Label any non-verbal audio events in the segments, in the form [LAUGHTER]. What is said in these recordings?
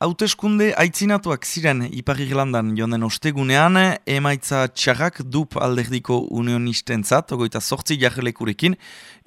Hauteskunde aitzinatuak ziren Ipar Irlandan jonen ostegunean, emaitza txarrak dup alderdiko unionisten zat, ogoita sortzi jarrelekurekin,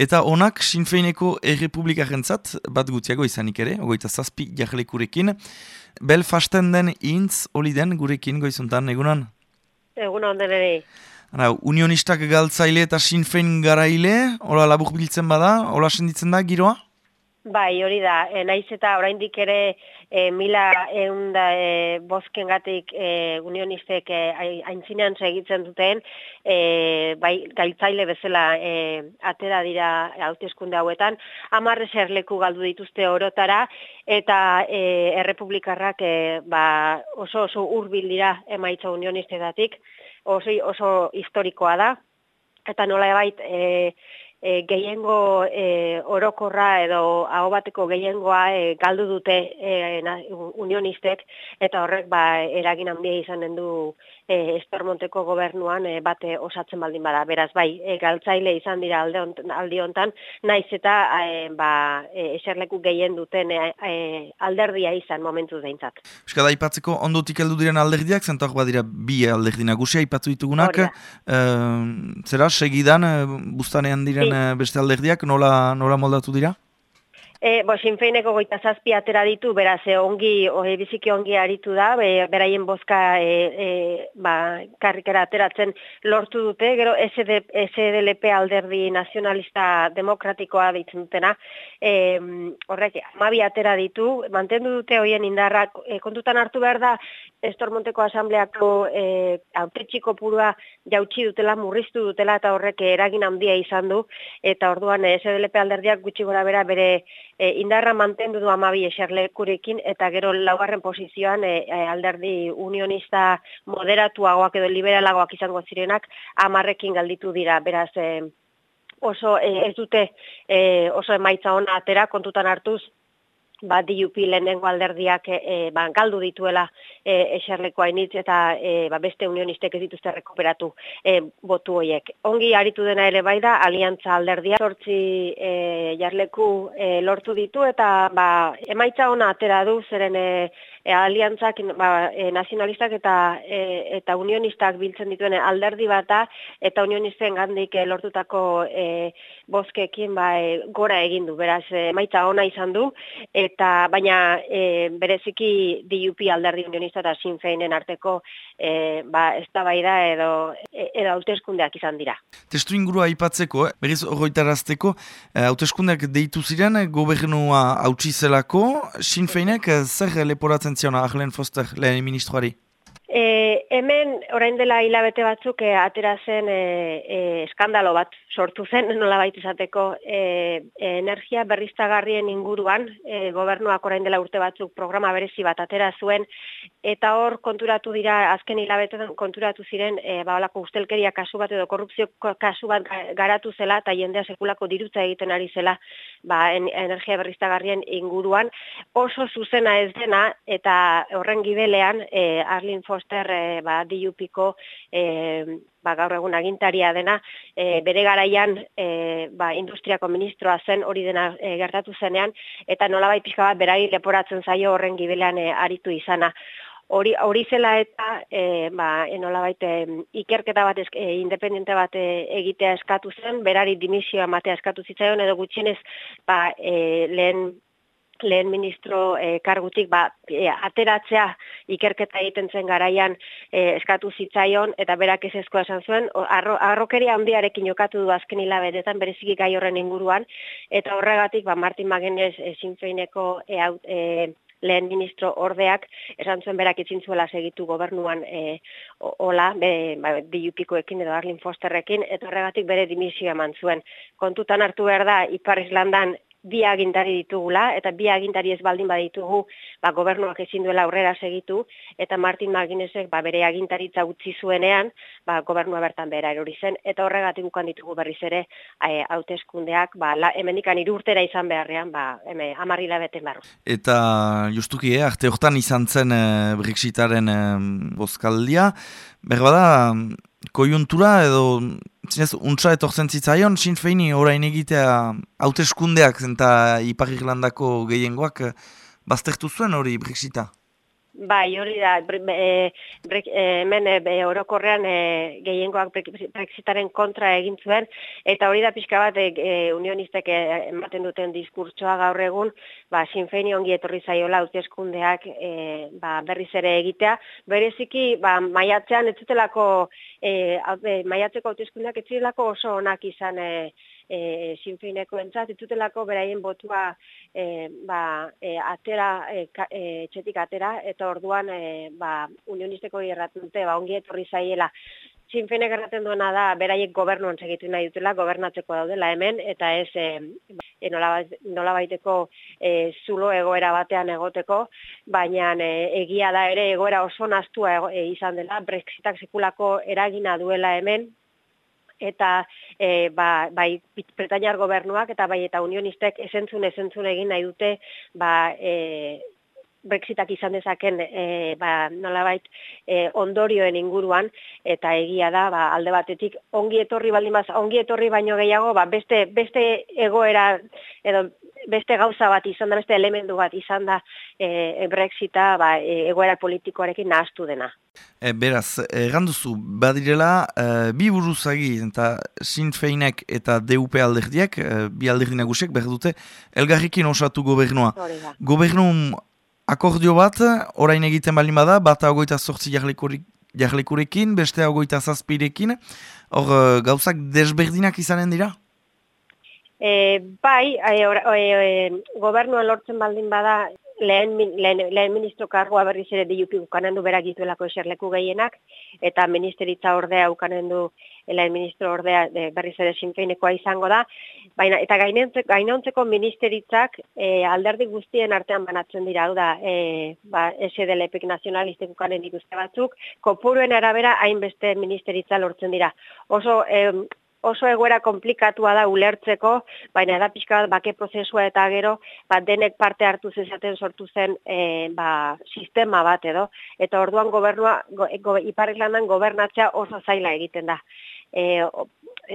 eta onak Sinfeineko errepublikaren zat, bat gutiago izanik ere, ogoita zazpi jarrelekurekin. Belfasten den intz, oli den gurekin goizuntan, egunan? Egunan den ere. Ara, unionistak galtzaile eta Sinfein garaile, hola labur biltzen bada, hola senditzen da, giroa? Bai, hori da, e, naiz eta oraindik ere e, mila egun da e, boskengatik e, unionistek e, aintzinean segitzen duten, e, bai, gaitzaile bezala e, atera dira hauteskunde hauetan, amarre leku galdu dituzte orotara, eta e, errepublikarrak e, ba, oso oso urbil dira emaitza unionistetatik, oso, oso historikoa da, eta nola ebait, e, e, gehiengo e, orokorra edo hau bateko gehiengoa e, galdu dute e, unionistek eta horrek ba eragin handia izanen du e, Espermonteko gobernuan e, bate osatzen baldin bada. Beraz bai, e, galtzaile izan dira alde aldi hontan, naiz eta e, ba e, eserleku gehien duten e, e, alderdia izan momentu zeintzat. Euskada aipatzeko ondotik heldu diren alderdiak zentak badira bi alderdi nagusia aipatu ditugunak. E, zera segidan bustanean diren beste alderdiak nola, nola moldatu dira? E, bo, sinfeineko goita zazpi atera ditu, beraz, e, ongi, ohe, biziki ongi aritu da, be, beraien bozka e, e, ba, karrikera ateratzen lortu dute, gero SD, SDLP alderdi nazionalista demokratikoa ditzen dutena, e, horrek, amabi atera ditu, mantendu dute hoien indarrak, e, kontutan hartu behar da, Estormonteko asambleako e, autetxiko purua jautsi dutela, murriztu dutela, eta horrek eragin handia izan du, eta orduan SDLP alderdiak gutxi gora bera bere e, indarra mantendu du amabi eserlekurekin, eta gero laugarren posizioan e, e, alderdi unionista moderatuagoak edo liberalagoak izango zirenak amarrekin galditu dira, beraz... E, oso ez dute oso emaitza ona atera kontutan hartuz ba, DUP lehenengo alderdiak e, ba, galdu dituela e, eserleko hainitz eta e, ba, beste unionistek ez dituzte rekuperatu e, botu horiek. Ongi aritu dena ere bai da, aliantza alderdia sortzi e, jarleku e, lortu ditu eta ba, emaitza ona atera du zeren e, e, aliantzak ba, e, nazionalistak eta e, eta unionistak biltzen dituen alderdi bata eta unionisten gandik e, lortutako e, boskekin ba, e, gora egin du, beraz e, maitza ona izan du eta baina e, bereziki DUP alderdi unionista eta sinfeinen arteko e, ba, ez da bai da edo, edo hauteskundeak izan dira. Testu ingurua aipatzeko, eh? berriz horretarazteko, hauteskundeak deitu ziren, gobernua hautsi zelako, sinfeinek zer leporatzen zion Arlen Foster, lehen ministroari? E, hemen, orain dela hilabete batzuk, e, atera zen e, e, eskandalo bat sortu zen, [LAUGHS] nola baita izateko, e, e, energia berriztagarrien inguruan, e, gobernuak orain dela urte batzuk programa berezi bat atera zuen, eta hor konturatu dira, azken hilabetetan konturatu ziren, e, ba, ustelkeria kasu bat edo korrupzio kasu bat garatu zela, eta jendea sekulako dirutza egiten ari zela, ba, energia berriztagarrien inguruan, oso zuzena ez dena, eta horren gibelean, e, Arlin Foster, e, ba, DUPiko e, ba, gaur egun agintaria dena, e, bere garaian e, ba, industriako ministroa zen hori dena e, gertatu zenean, eta nolabait pixka bat berari leporatzen zaio horren gibelean e, aritu izana. Hori, hori zela eta e, ba, nolabait ikerketa bat e, independente bat e, egitea eskatu zen, berari dimisioa matea eskatu zitzaion, edo gutxienez ba, e, lehen lehen ministro e, kargutik ba, e, ateratzea ikerketa egiten zen garaian e, eskatu zitzaion eta berak ez ezkoa esan zuen arro, arrokeria handiarekin jokatu du azken hilabetetan bereziki gai horren inguruan eta horregatik ba, Martin Magenez e, zintzeineko e, e, lehen ministro ordeak esan zuen berak itzin zuela segitu gobernuan e, ola, be, ba, edo Arlin Fosterrekin, eta horregatik bere dimisioa eman zuen. Kontutan hartu behar da, Ipar Islandan bi agintari ditugula, eta bi agintari ez baldin baditugu, ba, gobernuak ezin duela aurrera segitu, eta Martin Maginesek ba, bere agintaritza utzi zuenean, ba, gobernua bertan bera erori zen, eta horregatik ukan ditugu berriz ere e, hauteskundeak, ba, la, hemendikan irurtera izan beharrean, ba, heme, amarrila beten barru. Eta justuki, eh, arte hortan izan zen e, Brexitaren e, bozkaldia, berbada, kojuntura edo zinez, untsa etorzen zitzaion, Sinn Feini orain egitea hauteskundeak eta Ipar Irlandako gehiengoak baztertu zuen hori Brexita? Bai, hori da, e, hemen e, orokorrean e, gehiengoak brexitaren kontra egin zuen, eta hori da pixka bat e, unionistek ematen duten diskurtsoa gaur egun, ba, sinfeini ongi etorri zaiola uteskundeak e, ba, berriz ere egitea. Bereziki, ba, maiatzean, ez zutelako, e, maiatzeko uteskundeak ez oso onak izan e, e, sinfeineko entzat, ditutelako beraien botua e, ba, e, atera, e, e, txetik atera, eta orduan e, ba, unionisteko irratute, ba, ongi etorri zaiela. Sinfeinek erraten duena da, beraiek gobernuan segitu nahi dutela, gobernatzeko daudela hemen, eta ez e, e, nola, baiteko e, zulo egoera batean egoteko, baina e, egia da ere egoera oso nastua e, izan dela, brexitak sekulako eragina duela hemen, eta e, ba, bai Bretainiar gobernuak eta bai eta unionistek esentzun esentzun egin nahi dute ba, e, Brexitak izan dezaken e, ba, nolabait e, ondorioen inguruan eta egia da ba, alde batetik ongi etorri baldin ongi etorri baino gehiago ba, beste, beste egoera edo beste gauza bat izan da, beste elementu bat izan da e, Brexita ba, e, egoera politikoarekin nahaztu dena. E, beraz, erranduzu, badirela, e, bi buruzagi eta Sinn Feinek eta DUP alderdiak, e, bi alderdi nagusiek behar dute, elgarrikin osatu gobernua. Gobernu akordio bat, orain egiten baldin bada, bat agoita sortzi jarlekurekin, beste agoita zazpirekin, hor e, gauzak desberdinak izanen dira? E, bai, e, or, e, gobernuan lortzen baldin bada, lehen, lehen, lehen ministro kargoa berriz ere diupi ukanen du berak dituelako eserleku gehienak, eta ministeritza ordea ukanen du lehen ministro ordea de, berriz ere sinfeinekoa izango da, baina eta gainontzeko ministeritzak e, alderdi guztien artean banatzen dira, da, e, ba, SDLPik nazionalistek ukanen ikuste batzuk, kopuruen arabera hainbeste ministeritza lortzen dira. Oso, e, oso egoera komplikatua da ulertzeko, baina da pixka bat bake prozesua eta gero, bat denek parte hartu zezaten sortu zen e, ba, sistema bat edo, eta orduan gobernua, go, go, gobernatzea oso zaila egiten da. E,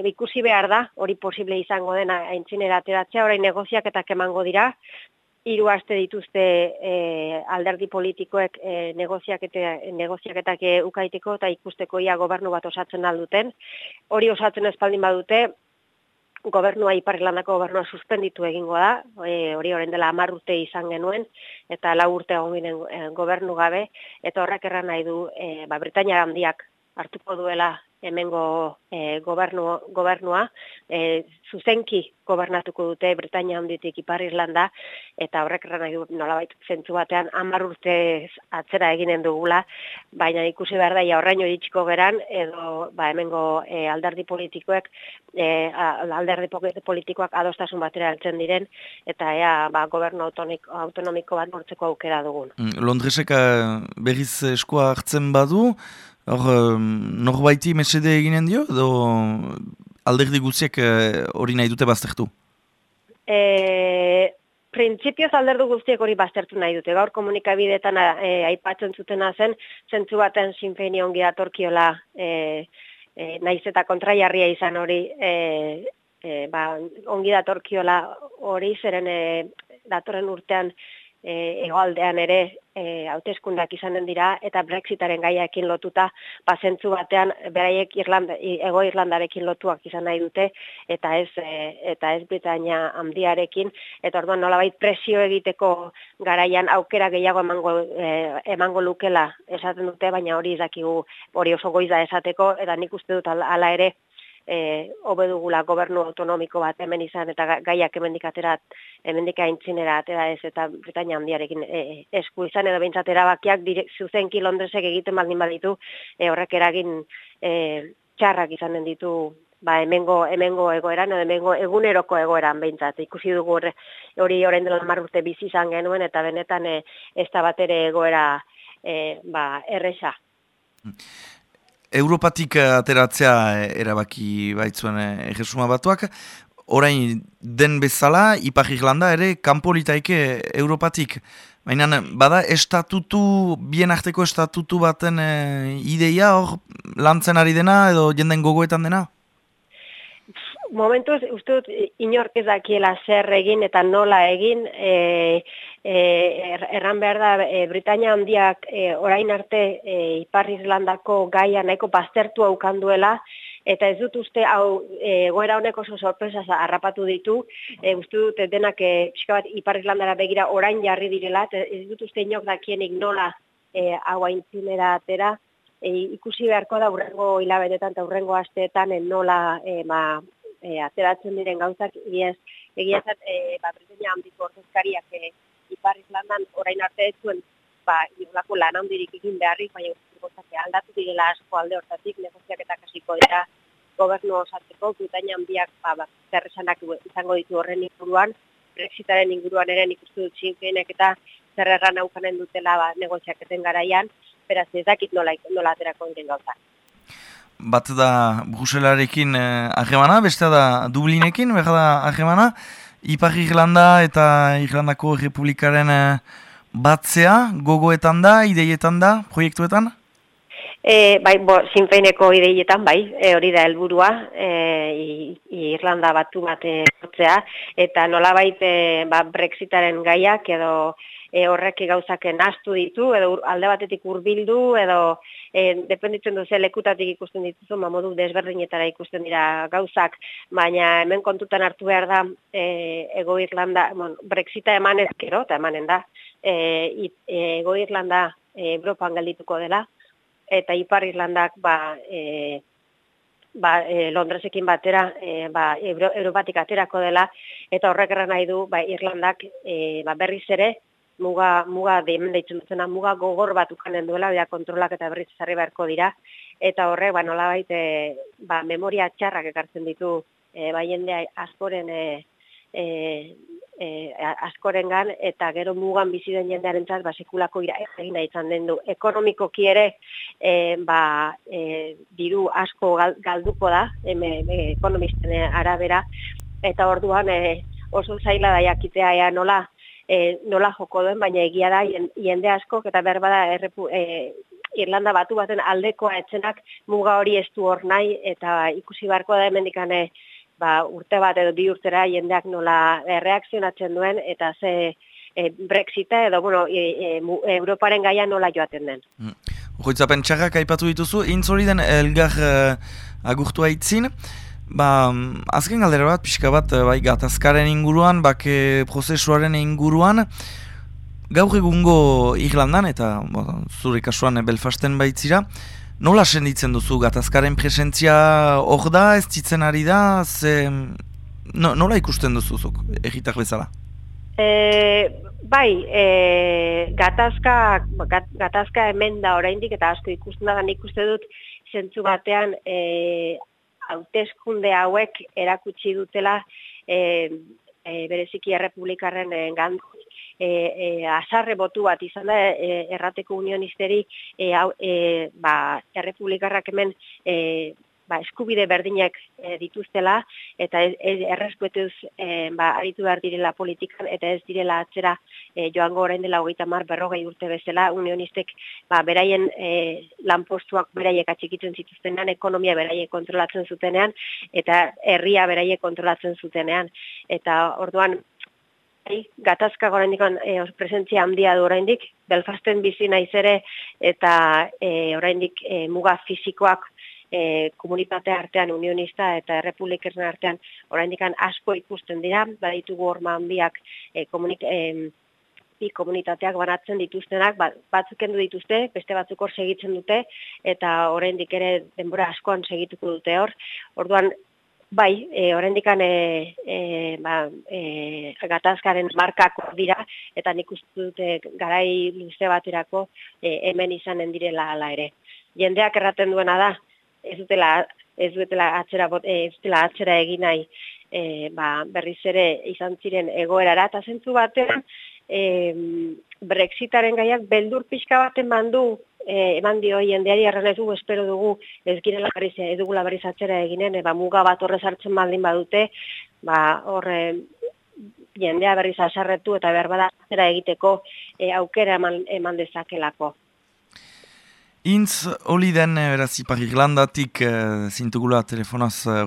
ikusi behar da, hori posible izango dena aintzinera ateratzea, orain negoziak eta kemango dira, hiru aste dituzte e, alderdi politikoek e, negoziaketak e, ukaiteko eta ikusteko ia gobernu bat osatzen alduten. Hori osatzen espaldin badute, gobernua iparrilandako gobernua suspenditu egingo da, e, hori horren dela amar urte izan genuen, eta lau urte egon e, gobernu gabe, eta horrek erran nahi du e, ba, Britania handiak hartuko duela hemengo e, gobernu, gobernua, e, zuzenki gobernatuko dute Britania handitik Ipar Irlanda, eta horrek nahi du nolabait zentzu batean hamar urte atzera eginen dugula, baina ikusi behar da, horreino ditxiko geran, edo ba, hemengo e, alderdi politikoek, e, alderdi politikoak adostasun batera altzen diren, eta ea ba, gobernu autonomiko bat nortzeko aukera dugun. Mm, Londresek berriz eskoa hartzen badu, Hor, norbaiti mesede eginen dio, edo alderdi guziek eh, hori nahi dute baztertu? E, Printzipioz alderdu guztiek hori baztertu nahi dute. Gaur komunikabidetan e, aipatzen zutena zen, zentzu baten sinfeni ongi datorkiola e, e, naiz eta kontraiarria izan hori e, e, ba, ongi datorkiola hori zeren e, datorren urtean e, egoaldean ere e, hauteskundak izanen dira eta Brexitaren gaiaekin lotuta pasentzu batean beraiek Irlanda, ego Irlandarekin lotuak izan nahi dute eta ez e, eta ez Britania handiarekin. Eta orduan nolabait presio egiteko garaian aukera gehiago emango e, emango lukela esaten dute baina hori izakigu hori oso goiza esateko eta nik uste dut ala ere eh obedugula gobernu autonomiko bat hemen izan eta gaiak hemendik aterat hemendik aintzinera atera ez eta Britania handiarekin e, esku izan edo beintzat erabakiak zuzenki Londresek egiten baldin baditu e, horrek eragin e, txarrak izanen ditu ba hemengo hemengo egoeran edo hemengo eguneroko egoeran beintzat ikusi dugu hori orain dela 10 urte bizi izan genuen eta benetan e, ez da batere egoera e, ba erresa mm. Europatik eh, ateratzea eh, erabaki baitzuen eh, egesuma batuak, orain den bezala, Ipar Irlanda ere kanpolitaike Europatik. Baina bada estatutu, bien arteko estatutu baten ideia hor lantzen ari dena edo jenden gogoetan dena? Momentuz, uste dut, inork ez dakiela zer egin eta nola egin, e, er, erran behar da, e, Britania handiak e, orain arte e, Ipar Irlandako gaia nahiko baztertu aukanduela, eta ez dut uste hau e, goera honek oso sorpresa harrapatu ditu, e, uste dut denak e, pixka bat Ipar Irlandara begira orain jarri direla, ez dut uste inok dakienik nola e, hau aintzinera atera, e, ikusi beharko da urrengo hilabetetan eta urrengo asteetan e, nola e, ma, e, ateratzen diren gauzak, egiaz, egiazat, e, ba, Britannia handiko ordezkariak e, Ipar Irlandan orain arte ez zuen, ba, irlako lan handirik egin beharrik, baina gozak aldatu direla asko alde hortatik, negoziak eta kasiko dira gobernu osatzeko, Britannia handiak ba, ba, zerresanak izango ditu horren inguruan, Brexitaren inguruan ere ikustu dut zinkeinek eta zer erran aukanen dutela ba, negoziak eten garaian, beraz ez dakit nola, nola aterako diren gauza. Bat da Bruselarekin eh, beste da Dublinekin, behar da ahemana, Ipar Irlanda eta Irlandako Republikaren eh, batzea, gogoetan da, ideietan da, proiektuetan? E, bai, bo, sinfeineko ideietan, bai, e, hori da helburua e, Irlanda batu bat egotzea, eta nola baita ba, Brexitaren gaiak edo e, horrek gauzaken astu ditu, edo alde batetik hurbildu edo e, dependitzen duze lekutatik ikusten dituzu, ma modu desberdinetara ikusten dira gauzak, baina hemen kontutan hartu behar da e, Ego Irlanda, bon, Brexita eman ezkero, eta emanen da, e, e, Ego Irlanda e, Europan galdituko dela, eta Ipar Irlandak ba, e, ba, e, Londresekin batera e, ba, Europatik aterako dela, eta horrek erra nahi du ba, Irlandak e, ba, berriz ere muga, muga demen deitzen duzena, muga gogor bat ukanen duela, bera kontrolak eta berriz zarri beharko dira, eta horre, ba, nola baite, ba, memoria txarrak ekartzen ditu, e, ba, jende askoren, e, e, e, askoren gan, eta gero mugan bizi den jendearen txat, ba, sekulako ira, egin izan den du. Ekonomiko kiere, e, ba, e, diru asko galduko da, e, ekonomisten arabera, eta orduan, e, oso zaila da jakitea ea nola, e, nola joko duen, baina egia da jende asko eta berba da errepu, e, Irlanda batu baten aldekoa etzenak muga hori ez du hor nahi eta ikusi barko da hemendikane ba, urte bat edo bi urtera jendeak nola reakzionatzen duen eta ze e, Brexita edo bueno, e, e, Europaren gaia nola joaten den. Mm. Joitzapen txarrak aipatu dituzu, intzori den elgar uh, agurtu haitzin, Ba, azken galdera bat, pixka bat, eh, bai, gatazkaren inguruan, bake prozesuaren inguruan, gaur egungo Irlandan, eta bo, zure kasuan Belfasten baitzira, nola senditzen duzu gatazkaren presentzia hor da, ez ditzen ari da, ze, no, nola ikusten duzuzuk, egitak bezala? E, bai, e, gatazka, gatazka hemen da oraindik eta asko ikusten da, nik dut, zentzu batean, e, hauteskunde hauek erakutsi dutela e, e, bereziki errepublikarren e, e, e, azarre botu bat izan da e, errateko unionisteri e, e, ba, errepublikarrak hemen e, ba, eskubide berdinak e, dituztela eta erreskuetuz e, ba, aritu behar direla politikan eta ez direla atzera e, joango orain dela hogeita mar berrogei urte bezala unionistek ba, beraien e, lanpostuak beraiek atxikitzen zituztenean, ekonomia beraiek kontrolatzen zutenean eta herria beraiek kontrolatzen zutenean. Eta orduan gatazka oraindik e, presentzia handia du oraindik Belfasten bizi naiz ere eta e, oraindik e, muga fisikoak e, komunitate artean unionista eta errepublikern artean oraindik asko ikusten dira, baditugu horma handiak e, komunik, e, bi komunitateak banatzen dituztenak, ba, batzuk endu dituzte, beste batzuk hor segitzen dute, eta oraindik ere denbora askoan segituko dute hor. Orduan, bai, e, oraindik e, e, ba, e, gatazkaren markak dira, eta nik dute garai luze baterako e, hemen izanen direla ala ere. Jendeak erraten duena da, ez dutela ez dutela atzera bot, eh, ez dutela atzera egin nahi e, ba, berriz ere izan ziren egoerara eta zentzu batean e, Brexitaren gaiak beldur pixka baten mandu e, eman dio jendeari dugu espero dugu ez girela berriz ez dugula berriz atzera eginen e, ba, muga bat horrez hartzen baldin badute ba, horre jendea berriz asarretu eta behar bada atzera egiteko e, aukera eman, eman dezakelako. Intz, holi den, eh, beraz, Ipar Irlandatik uh, zintugula telefonaz uh,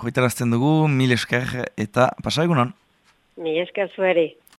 dugu, mil esker eta pasa egunon? Mil esker zueri.